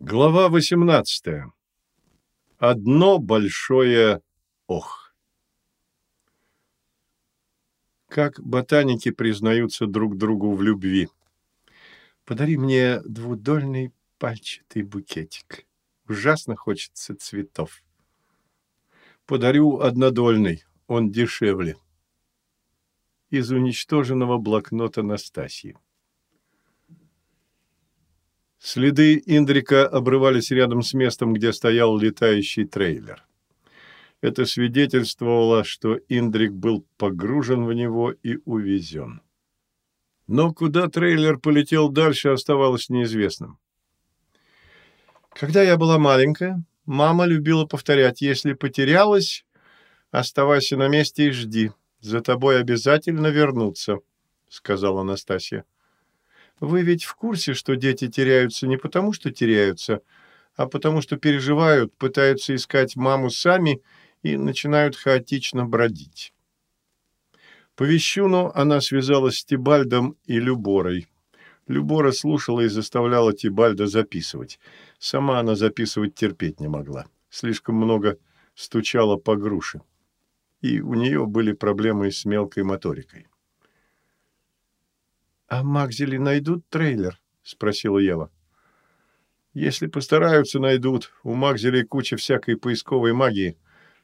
Глава 18. Одно большое ох. Как ботаники признаются друг другу в любви. Подари мне двудольный пальчатый букетик. Ужасно хочется цветов. Подарю однодольный, он дешевле. Из уничтоженного блокнота Настасьи. Следы Индрика обрывались рядом с местом, где стоял летающий трейлер. Это свидетельствовало, что Индрик был погружен в него и увезен. Но куда трейлер полетел дальше, оставалось неизвестным. Когда я была маленькая, мама любила повторять, если потерялась, оставайся на месте и жди. За тобой обязательно вернутся, сказала Анастасия. Вы ведь в курсе, что дети теряются не потому, что теряются, а потому что переживают, пытаются искать маму сами и начинают хаотично бродить. По вещуну она связалась с Тибальдом и Люборой. Любора слушала и заставляла Тибальда записывать. Сама она записывать терпеть не могла. Слишком много стучала по груше. И у нее были проблемы с мелкой моторикой. «А Макзели найдут трейлер?» — спросила Ева. «Если постараются, найдут. У Макзели куча всякой поисковой магии.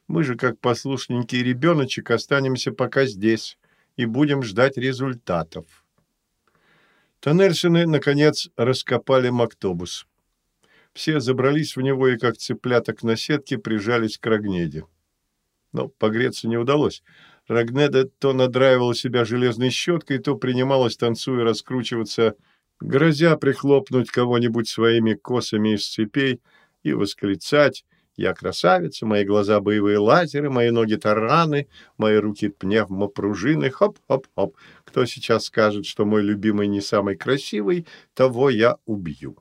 Мы же, как послушненький ребеночек, останемся пока здесь и будем ждать результатов». Тоннельшины, наконец, раскопали Мактобус. Все забрались в него и, как цыпляток на сетке, прижались к Рогнеде. Но погреться не удалось. Рагнеда то надраивала себя железной щеткой, то принималась, танцуя, раскручиваться, грозя прихлопнуть кого-нибудь своими косами из цепей и восклицать «Я красавица, мои глаза боевые лазеры, мои ноги тараны, мои руки пневмопружины, хоп-хоп-хоп. Кто сейчас скажет, что мой любимый не самый красивый, того я убью».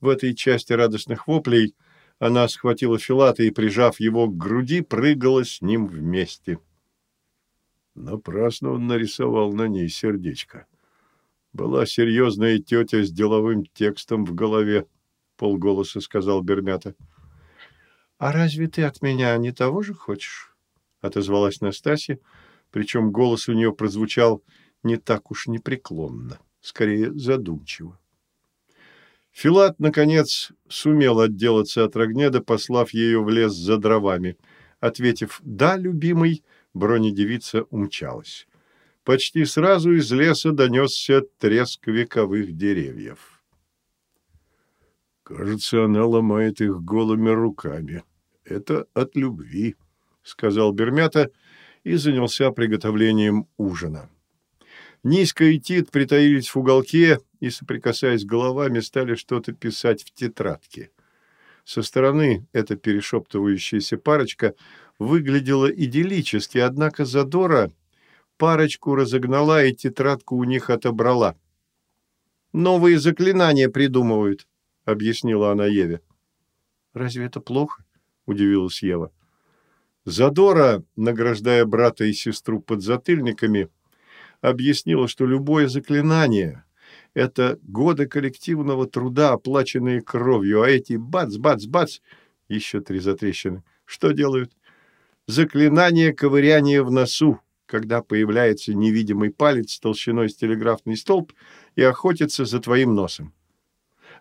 В этой части радостных воплей – она схватила Филата и, прижав его к груди, прыгала с ним вместе. Напрасно он нарисовал на ней сердечко. Была серьезная тетя с деловым текстом в голове, — полголоса сказал Бермята. — А разве ты от меня не того же хочешь? — отозвалась Настасья, причем голос у нее прозвучал не так уж непреклонно, скорее задумчиво. Филат, наконец, сумел отделаться от Рогнеда, послав ее в лес за дровами. Ответив «да, любимый», бронедевица умчалась. Почти сразу из леса донесся треск вековых деревьев. «Кажется, она ломает их голыми руками. Это от любви», — сказал Бермята и занялся приготовлением ужина. Низко и Тит притаились в уголке и, соприкасаясь головами, стали что-то писать в тетрадке. Со стороны эта перешептывающаяся парочка выглядела идиллически, однако задора парочку разогнала и тетрадку у них отобрала. «Новые заклинания придумывают», — объяснила она Еве. «Разве это плохо?» — удивилась Ева. Задора, награждая брата и сестру подзатыльниками, объяснила, что любое заклинание – это годы коллективного труда, оплаченные кровью, а эти бац-бац-бац, еще три затрещины, что делают? Заклинание ковыряния в носу, когда появляется невидимый палец толщиной с телеграфный столб и охотится за твоим носом.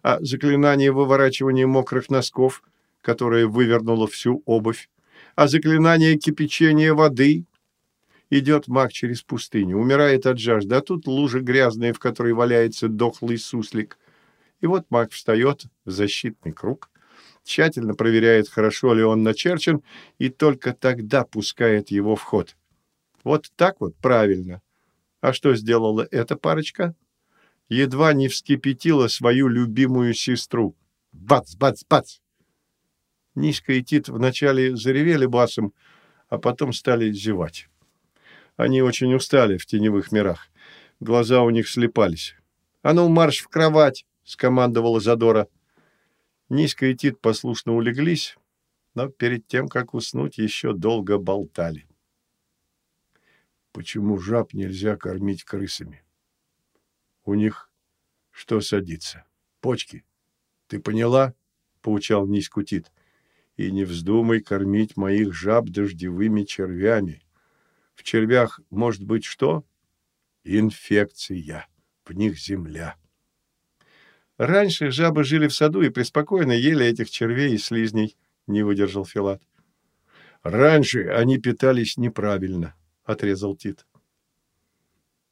А заклинание выворачивания мокрых носков, которое вывернуло всю обувь, а заклинание кипячения воды, Идет маг через пустыню, умирает от жажды, а тут лужа грязная, в которой валяется дохлый суслик. И вот маг встает в защитный круг, тщательно проверяет, хорошо ли он начерчен, и только тогда пускает его в ход. Вот так вот правильно. А что сделала эта парочка? Едва не вскипятила свою любимую сестру. Бац, бац, бац! Низко и Тит вначале заревели басом, а потом стали зевать. Они очень устали в теневых мирах. Глаза у них слепались. «А ну, марш в кровать!» — скомандовала Задора. Низко и Тит послушно улеглись, но перед тем, как уснуть, еще долго болтали. Почему жаб нельзя кормить крысами? У них что садится? Почки? Ты поняла? — поучал Ниську Тит. И не вздумай кормить моих жаб дождевыми червями. В червях может быть что? Инфекция. В них земля. Раньше жабы жили в саду и преспокойно ели этих червей и слизней, не выдержал Филат. Раньше они питались неправильно, отрезал Тит.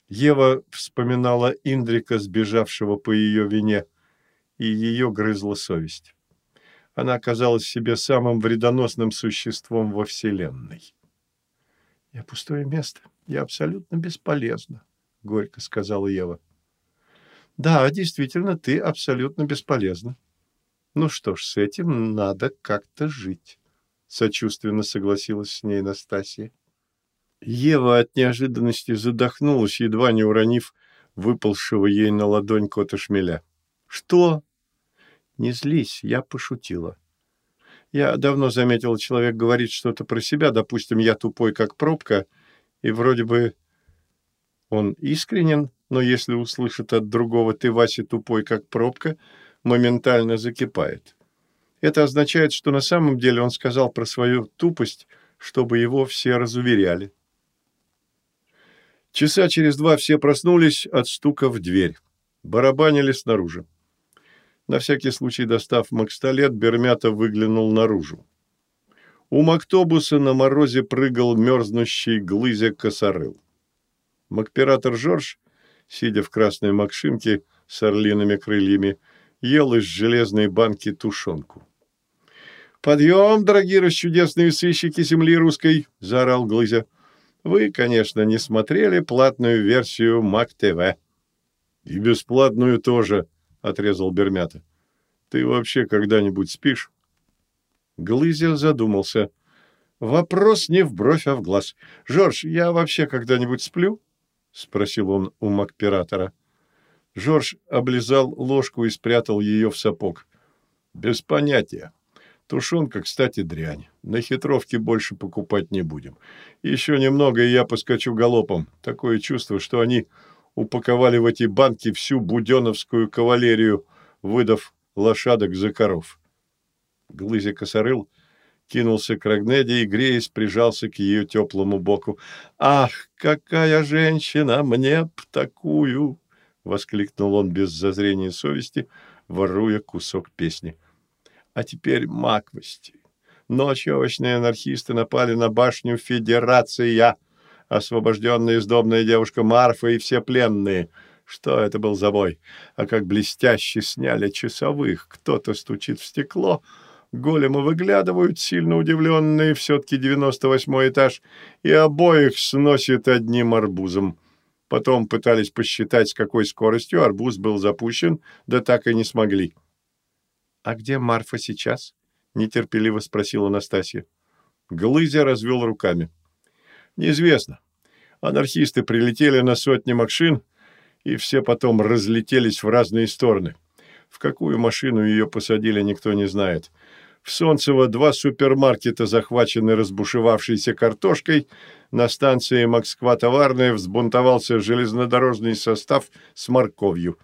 Ева вспоминала Индрика, сбежавшего по ее вине, и ее грызла совесть. Она оказалась себе самым вредоносным существом во Вселенной. «Я пустое место. Я абсолютно бесполезна», — горько сказала Ева. «Да, действительно, ты абсолютно бесполезна. Ну что ж, с этим надо как-то жить», — сочувственно согласилась с ней Настасья. Ева от неожиданности задохнулась, едва не уронив выползшего ей на ладонь кота шмеля. «Что?» «Не злись, я пошутила. Я давно заметил, человек говорит что-то про себя, допустим, я тупой, как пробка, и вроде бы он искренен, но если услышит от другого «ты, Вася, тупой, как пробка», моментально закипает. Это означает, что на самом деле он сказал про свою тупость, чтобы его все разуверяли. Часа через два все проснулись от стука в дверь. Барабанили снаружи. На всякий случай, достав макстолет, Бермята выглянул наружу. У Мактобуса на морозе прыгал мерзнущий глызя косорыл. Макператор Жорж, сидя в красной макшинке с орлиными крыльями, ел из железной банки тушенку. «Подъем, дорогие расчудесные сыщики земли русской!» – заорал Глызя. Вы, конечно, не смотрели платную версию МакТВ. И бесплатную тоже, отрезал Бермята. Ты вообще когда-нибудь спишь? Глызя задумался. Вопрос не в бровь, а в глаз. Жорж, я вообще когда-нибудь сплю? спросил он у Макператора. Жорж облизал ложку и спрятал ее в сапог. Без понятия. Тушенка, кстати, дрянь. На хитровке больше покупать не будем. Еще немного, и я поскочу галопом. Такое чувство, что они упаковали в эти банки всю буденовскую кавалерию, выдав лошадок за коров. Глызя косорыл кинулся к Рагнеде и, греясь, прижался к ее теплому боку. «Ах, какая женщина! Мне б такую!» — воскликнул он без зазрения совести, воруя кусок песни. А теперь маквости. Ночью овощные анархисты напали на башню Федерация, освобожденная издобная девушка Марфа и все пленные. Что это был за бой? А как блестяще сняли часовых. Кто-то стучит в стекло, големы выглядывают, сильно удивленные, все-таки 98 этаж, и обоих сносит одним арбузом. Потом пытались посчитать, с какой скоростью арбуз был запущен, да так и не смогли. «А где Марфа сейчас?» — нетерпеливо спросила Настасья. Глызя развел руками. «Неизвестно. Анархисты прилетели на сотни машин, и все потом разлетелись в разные стороны. В какую машину ее посадили, никто не знает. В Солнцево два супермаркета захвачены разбушевавшейся картошкой, на станции Москва-Товарная взбунтовался железнодорожный состав с морковью.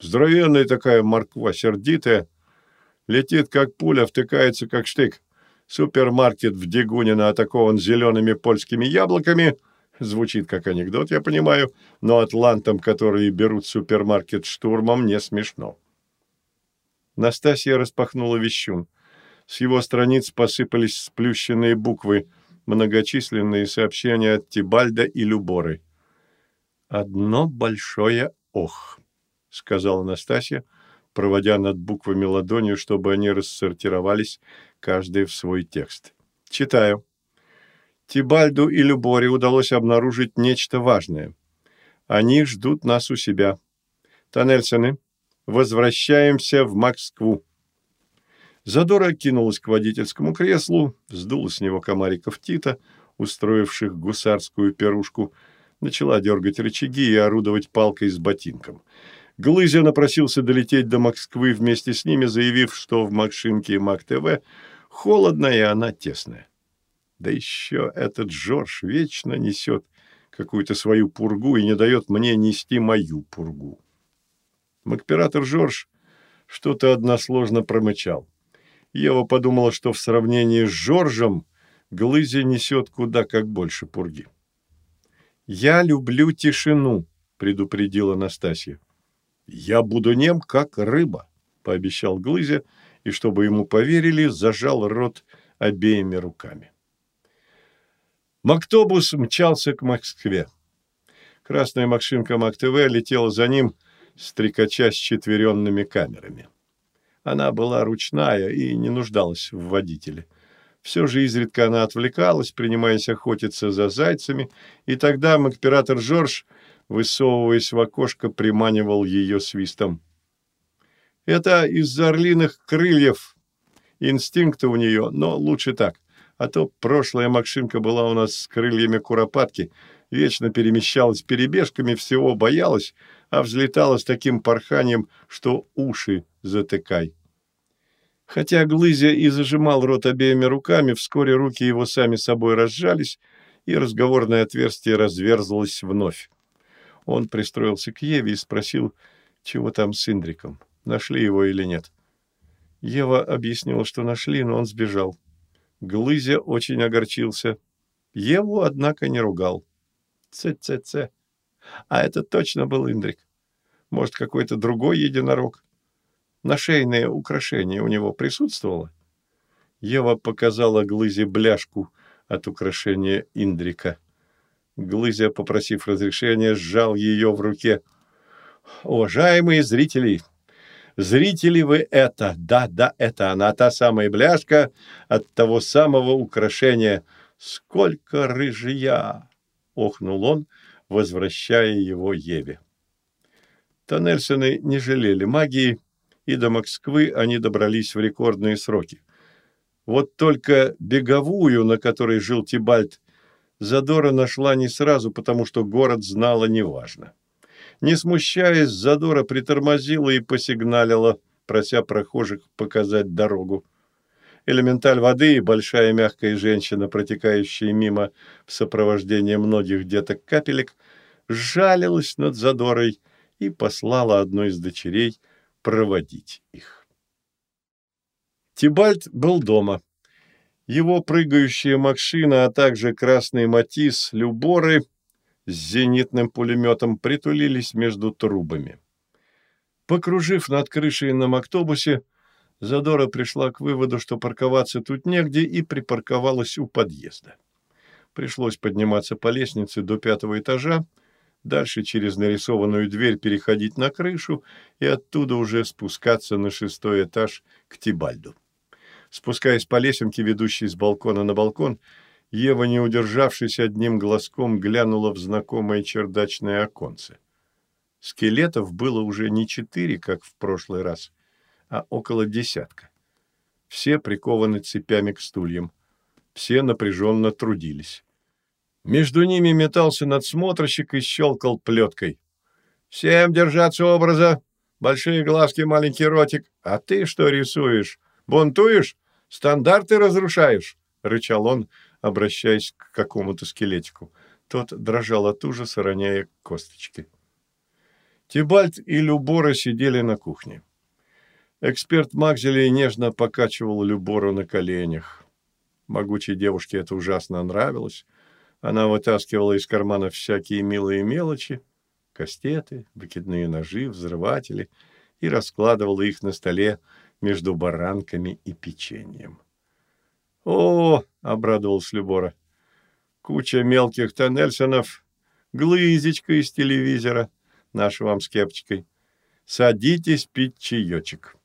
Здоровенная такая морква, сердитая, Летит, как пуля, втыкается, как штык. Супермаркет в Дегунино атакован зелеными польскими яблоками. Звучит как анекдот, я понимаю, но атлантам, которые берут супермаркет штурмом, не смешно. Настасья распахнула вещун. С его страниц посыпались сплющенные буквы, многочисленные сообщения от Тибальда и Люборы. «Одно большое ох», — сказала Настасья, — проводя над буквами ладонью, чтобы они рассортировались, каждый в свой текст. Читаю. Тибальду и Люборе удалось обнаружить нечто важное. Они ждут нас у себя. Тоннельсоны, возвращаемся в Москву. Задора кинулась к водительскому креслу, сдула с него комариков Тита, устроивших гусарскую пирушку, начала дергать рычаги и орудовать палкой с ботинком. Глызя напросился долететь до Москвы вместе с ними, заявив, что в Макшинке и Мак-ТВ холодно и она тесная. Да еще этот Жорж вечно несет какую-то свою пургу и не дает мне нести мою пургу. Макператор Жорж что-то односложно промычал. Ева подумала, что в сравнении с Жоржем Глызи несет куда как больше пурги. «Я люблю тишину», — предупредила Настасья. «Я буду нем, как рыба», — пообещал Глызя, и, чтобы ему поверили, зажал рот обеими руками. Мактобус мчался к Москве. Красная машинка МакТВ летела за ним, стрекача с четверенными камерами. Она была ручная и не нуждалась в водителе. Все же изредка она отвлекалась, принимаясь охотиться за зайцами, и тогда макператор Жорж, высовываясь в окошко, приманивал ее свистом. Это из-за орлиных крыльев. Инстинкты у нее, но лучше так. А то прошлая Макшинка была у нас с крыльями куропатки, вечно перемещалась перебежками, всего боялась, а взлетала с таким порханием, что уши затыкай. Хотя Глызя и зажимал рот обеими руками, вскоре руки его сами собой разжались, и разговорное отверстие разверзлось вновь. Он пристроился к Еве и спросил, чего там с Индриком, нашли его или нет. Ева объяснила, что нашли, но он сбежал. Глызя очень огорчился. Еву, однако, не ругал. Ц-ц-ц. А это точно был Индрик. Может, какой-то другой единорог? Нашейное украшение у него присутствовало? Ева показала Глызе бляшку от украшения Индрика. Глызя, попросив разрешения, сжал ее в руке. «Уважаемые зрители, Зрители вы это, да, да, это она, та самая бляшка от того самого украшения. Сколько рыжия! Охнул он, возвращая его Еве. Тоннельсоны не жалели магии, и до Москвы они добрались в рекордные сроки. Вот только беговую, на которой жил Тибальт, Задора нашла не сразу, потому что город знала неважно не смущаясь, задора притормозила и посигналила, прося прохожих показать дорогу. Элементаль воды и большая мягкая женщина, протекающая мимо в сопровождении многих деток капелек, жалилась над задорой и послала одной из дочерей проводить их. Тибальт был дома. Его прыгающая машина, а также красный матис Люборы с зенитным пулеметом притулились между трубами. Покружив над крышей на мактобусе, Задора пришла к выводу, что парковаться тут негде, и припарковалась у подъезда. Пришлось подниматься по лестнице до пятого этажа, дальше через нарисованную дверь переходить на крышу и оттуда уже спускаться на шестой этаж к Тибальду. Спускаясь по лесенке, ведущей с балкона на балкон, Ева, не удержавшись одним глазком, глянула в знакомое чердачное оконце. Скелетов было уже не четыре, как в прошлый раз, а около десятка. Все прикованы цепями к стульям. Все напряженно трудились. Между ними метался надсмотрщик и щелкал плеткой. «Всем держаться образа! Большие глазки, маленький ротик. А ты что рисуешь? Бунтуешь? Стандарты разрушаешь?» — рычал он, обращаясь к какому-то скелетику. Тот дрожал от ужаса, роняя косточки. Тибальт и Любора сидели на кухне. Эксперт Макзелей нежно покачивал Любору на коленях. Могучей девушке это ужасно нравилось. Она вытаскивала из кармана всякие милые мелочи, кастеты, выкидные ножи, взрыватели, и раскладывала их на столе между баранками и печеньем. «О!» — обрадовался Любора. «Куча мелких тоннельсонов, глызечка из телевизора, наша вам с. Садитесь пить чаечек».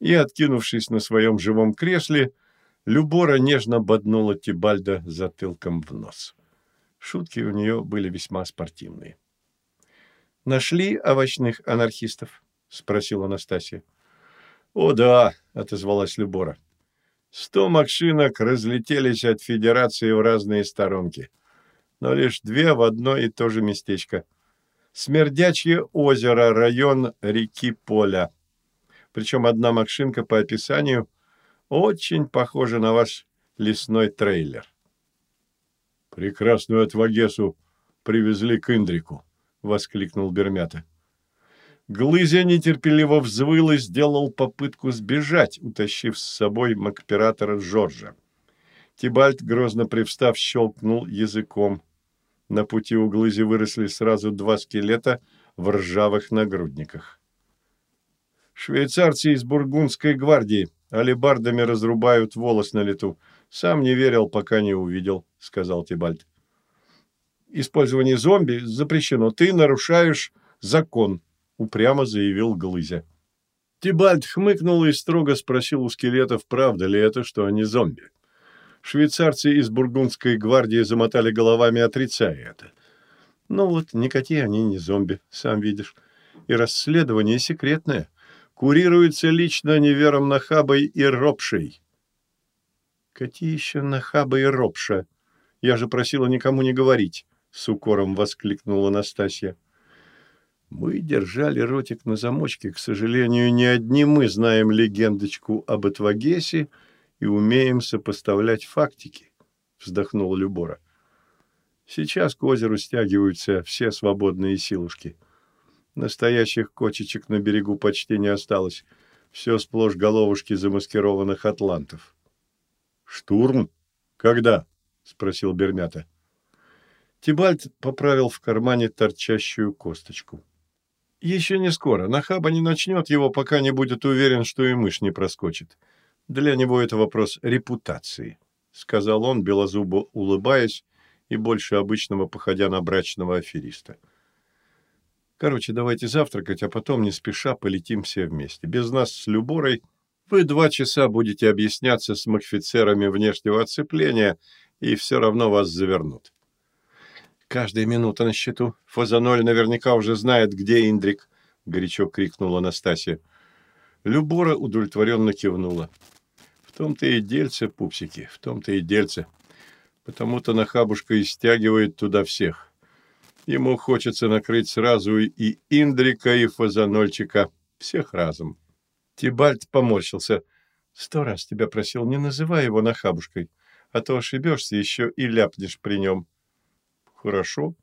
И, откинувшись на своем живом кресле, Любора нежно боднула Тибальда затылком в нос. Шутки у нее были весьма спортивные. «Нашли овощных анархистов?» — спросила Анастасия. «О, да», — отозвалась Любора. Сто машинок разлетелись от Федерации в разные сторонки, но лишь две в одно и то же местечко. Смердячье озеро, район реки Поля. Причем одна машинка по описанию очень похожа на ваш лесной трейлер. «Прекрасную отвагесу привезли к Индрику», — воскликнул Бермята. Глызя нетерпеливо взвыл и сделал попытку сбежать, утащив с собой макператора Жоржа. Тибальт, грозно привстав, щелкнул языком. На пути у Глызи выросли сразу два скелета в ржавых нагрудниках. Швейцарцы из бургундской гвардии алебардами разрубают волос на лету. Сам не верил, пока не увидел, — сказал Тибальт. Использование зомби запрещено. Ты нарушаешь закон, — упрямо заявил Глызя. Тибальт хмыкнул и строго спросил у скелетов, правда ли это, что они зомби. Швейцарцы из бургундской гвардии замотали головами, отрицая это. Ну вот, никакие они не зомби, сам видишь. И расследование секретное. Курируется лично невером Нахабой и Ропшей. Какие еще Нахаба и Ропша? Я же просила никому не говорить, с укором воскликнула Настасья. Мы держали ротик на замочке. К сожалению, не одни мы знаем легендочку об Этвагесе, и умеем сопоставлять фактики», — вздохнула Любора. «Сейчас к озеру стягиваются все свободные силушки. Настоящих кочечек на берегу почти не осталось. Все сплошь головушки замаскированных атлантов». «Штурм? Когда?» — спросил Бермята. Тибальт поправил в кармане торчащую косточку. «Еще не скоро. Нахаба не начнет его, пока не будет уверен, что и мышь не проскочит. Для него это вопрос репутации, сказал он, белозубо улыбаясь и больше обычного походя на брачного афериста. Короче, давайте завтракать, а потом не спеша полетим все вместе. Без нас с Люборой вы два часа будете объясняться с махфицерами внешнего оцепления, и все равно вас завернут. Каждая минута на счету. Фазаноль наверняка уже знает, где Индрик, — горячо крикнула Настасья. Любора удовлетворенно кивнула том-то и дельце, пупсики, в том-то и дельце. Потому-то нахабушка и стягивает туда всех. Ему хочется накрыть сразу и Индрика, и Фазанольчика, всех разом. Тибальт поморщился. Сто раз тебя просил, не называй его нахабушкой, а то ошибешься еще и ляпнешь при нем. Хорошо.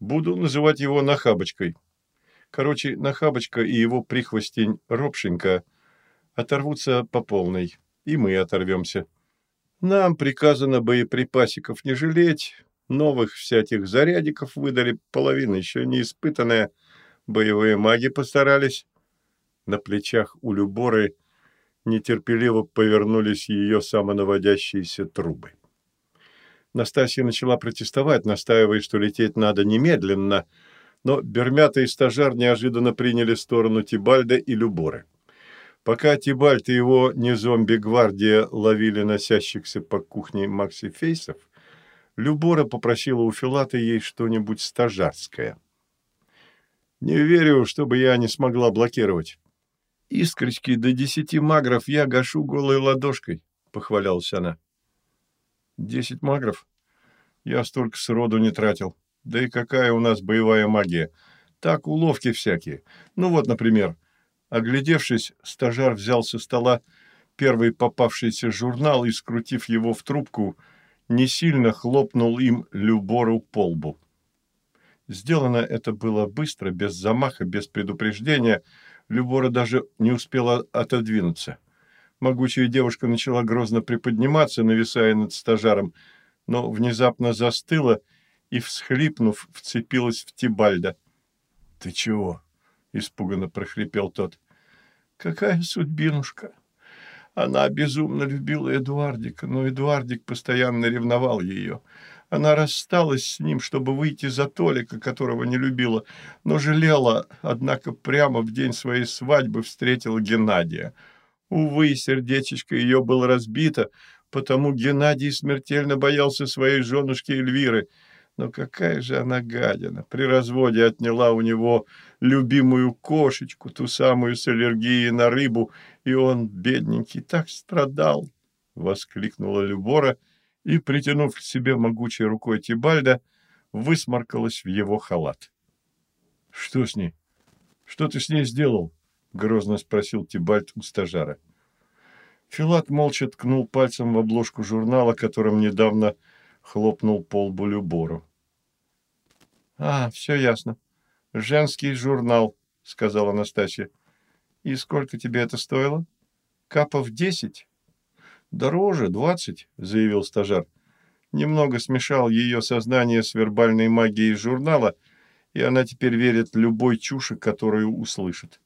Буду называть его нахабочкой. Короче, нахабочка и его прихвостень Робшенька оторвутся по полной и мы оторвемся. Нам приказано боеприпасиков не жалеть, новых всяких зарядиков выдали, половина еще не испытанная, боевые маги постарались. На плечах у Люборы нетерпеливо повернулись ее самонаводящиеся трубы. Настасья начала протестовать, настаивая, что лететь надо немедленно, но Бермята и стажар неожиданно приняли сторону Тибальда и Люборы. Пока Тибальт и его не зомби-гвардия ловили носящихся по кухне Макси-Фейсов, Любора попросила у Филата ей что-нибудь стажарское. «Не верю, чтобы я не смогла блокировать. Искрочки до десяти магров я гашу голой ладошкой», — похвалялась она. «Десять магров? Я столько сроду не тратил. Да и какая у нас боевая магия? Так, уловки всякие. Ну вот, например, Оглядевшись, стажар взял со стола первый попавшийся журнал и, скрутив его в трубку, не сильно хлопнул им Любору по лбу. Сделано это было быстро, без замаха, без предупреждения. Любора даже не успела отодвинуться. Могучая девушка начала грозно приподниматься, нависая над стажаром, но внезапно застыла и, всхлипнув, вцепилась в Тибальда. — Ты чего? — испуганно прохрипел тот. Какая судьбинушка! Она безумно любила Эдуардика, но Эдуардик постоянно ревновал ее. Она рассталась с ним, чтобы выйти за Толика, которого не любила, но жалела, однако прямо в день своей свадьбы встретила Геннадия. Увы, сердечечко ее было разбито, потому Геннадий смертельно боялся своей женушки Эльвиры — но какая же она гадина! При разводе отняла у него любимую кошечку, ту самую с аллергией на рыбу, и он, бедненький, так страдал! — воскликнула Любора и, притянув к себе могучей рукой Тибальда, высморкалась в его халат. — Что с ней? Что ты с ней сделал? — грозно спросил Тибальд у стажара. Филат молча ткнул пальцем в обложку журнала, которым недавно хлопнул по лбу Любору. «А, все ясно. Женский журнал», сказала Настасья. «И сколько тебе это стоило? Капов десять?» «Дороже, двадцать», — заявил стажар. Немного смешал ее сознание с вербальной магией журнала, и она теперь верит любой чуши, которую услышит.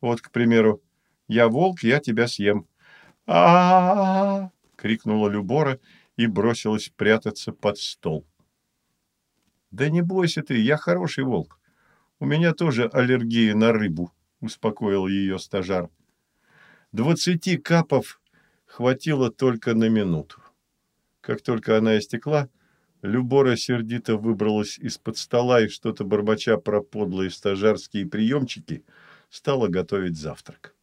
Вот, к примеру, «Я волк, я тебя съем». а крикнула Любора и бросилась прятаться под стол. «Да не бойся ты, я хороший волк. У меня тоже аллергия на рыбу», — успокоил ее стажар. Двадцати капов хватило только на минуту. Как только она истекла, Любора сердито выбралась из-под стола и что-то бормоча про подлые стажарские приемчики стала готовить завтрак.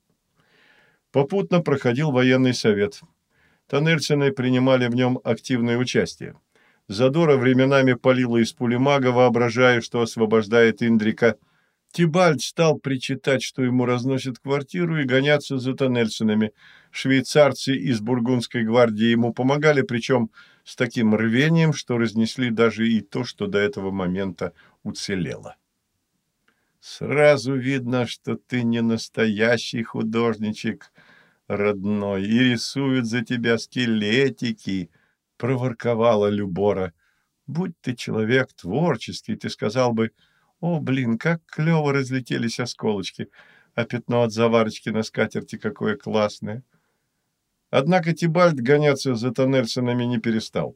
Попутно проходил военный совет. Тоннельсины принимали в нем активное участие. Задора временами палила из пулемага, воображая, что освобождает Индрика. Тибальд стал причитать, что ему разносят квартиру и гоняться за Тоннельсонами. Швейцарцы из Бургундской гвардии ему помогали, причем с таким рвением, что разнесли даже и то, что до этого момента уцелело. «Сразу видно, что ты не настоящий художничек, родной, и рисуют за тебя скелетики», — проворковала Любора. «Будь ты человек творческий, ты сказал бы, «О, блин, как клево разлетелись осколочки, а пятно от заварочки на скатерти какое классное». Однако Тибальд гоняться за Тоннельсонами не перестал.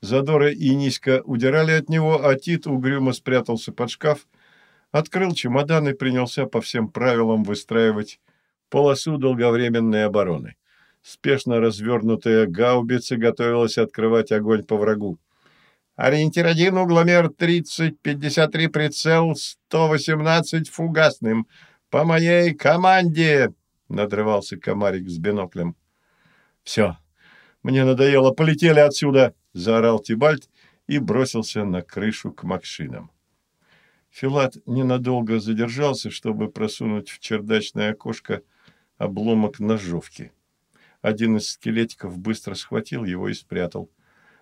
Задора и Ниська удирали от него, а Тит угрюмо спрятался под шкаф, открыл чемодан и принялся по всем правилам выстраивать полосу долговременной обороны. Спешно развернутая гаубица готовилась открывать огонь по врагу. «Ориентир один, угломер 30, 53 прицел, 118 фугасным. По моей команде!» — надрывался комарик с биноклем. «Все, мне надоело, полетели отсюда!» — заорал Тибальт и бросился на крышу к машинам. Филат ненадолго задержался, чтобы просунуть в чердачное окошко обломок ножовки. Один из скелетиков быстро схватил его и спрятал.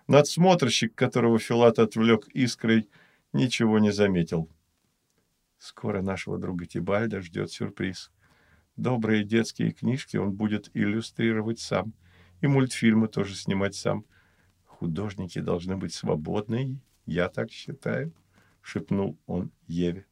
Надсмотрщик, которого Филат отвлек искрой, ничего не заметил. Скоро нашего друга Тибальда ждет сюрприз. Добрые детские книжки он будет иллюстрировать сам — и мультфильмы тоже снимать сам. Художники должны быть свободны, я так считаю, шепнул он Еве.